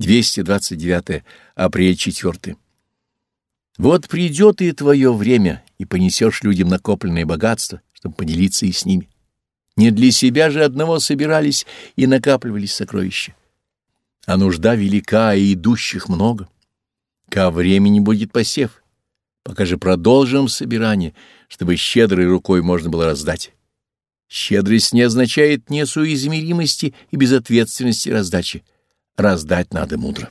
229 апрель 4. Вот придет и твое время, и понесешь людям накопленное богатство, чтобы поделиться и с ними. Не для себя же одного собирались и накапливались сокровища. А нужда велика, и идущих много. Ко времени будет посев. Пока же продолжим собирание, чтобы щедрой рукой можно было раздать. Щедрость не означает несуизмеримости и безответственности раздачи. Раздать надо мудро.